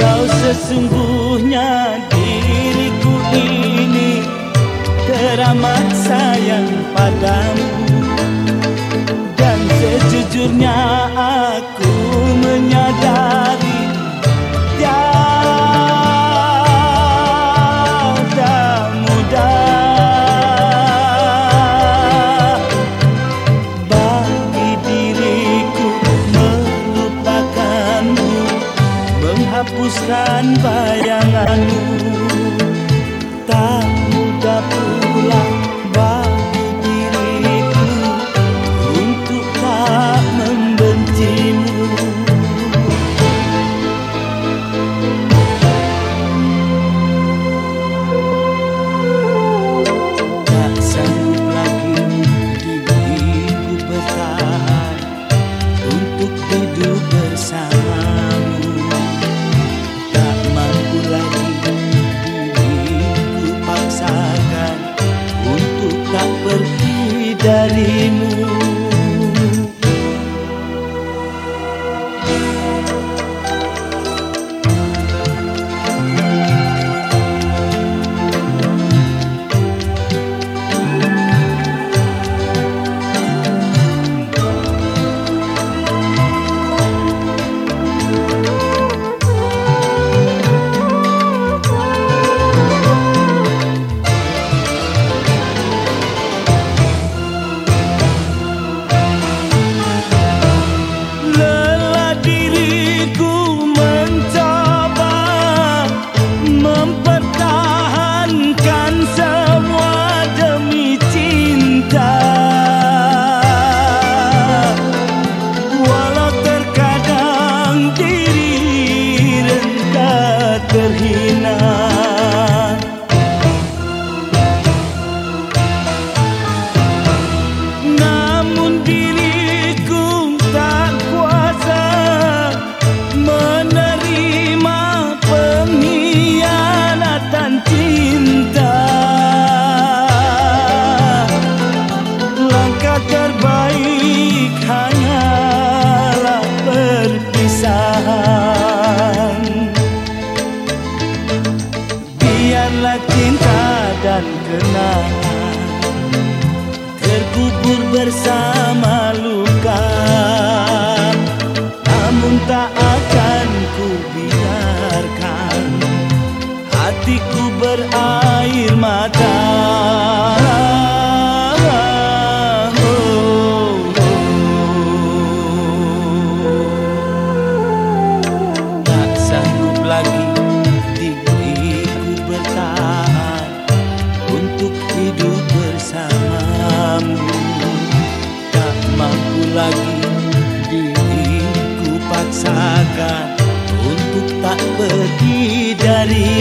Kalau sesungguhnya diriku ini Teramat sayang padamu. Dan sejujurnya aku menyadari Bila cinta dan kenangan. Terkubur bersama luka. Namun tak akan ku biarkan. Hatiku berair mata. lagi diriku paksakan untuk tak pergi dari.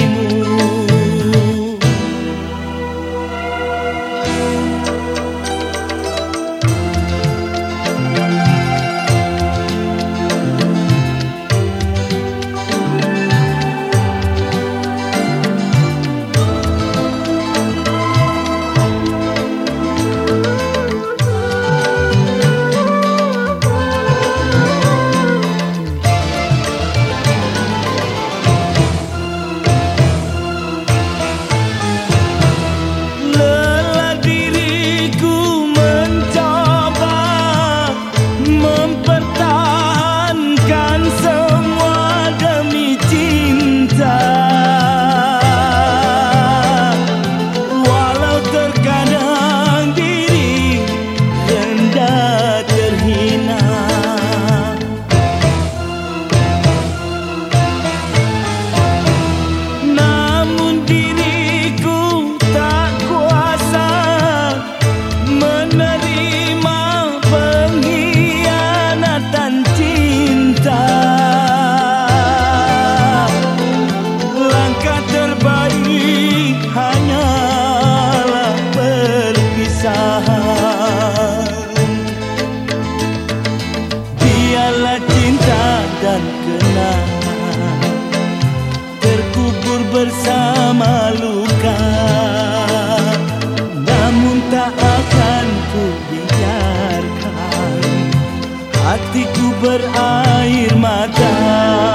segala cinta dan kenangan terkubur bersama luka. Namun tak akan ku biarkan. Hatiku berair mata.